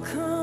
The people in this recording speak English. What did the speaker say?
Come.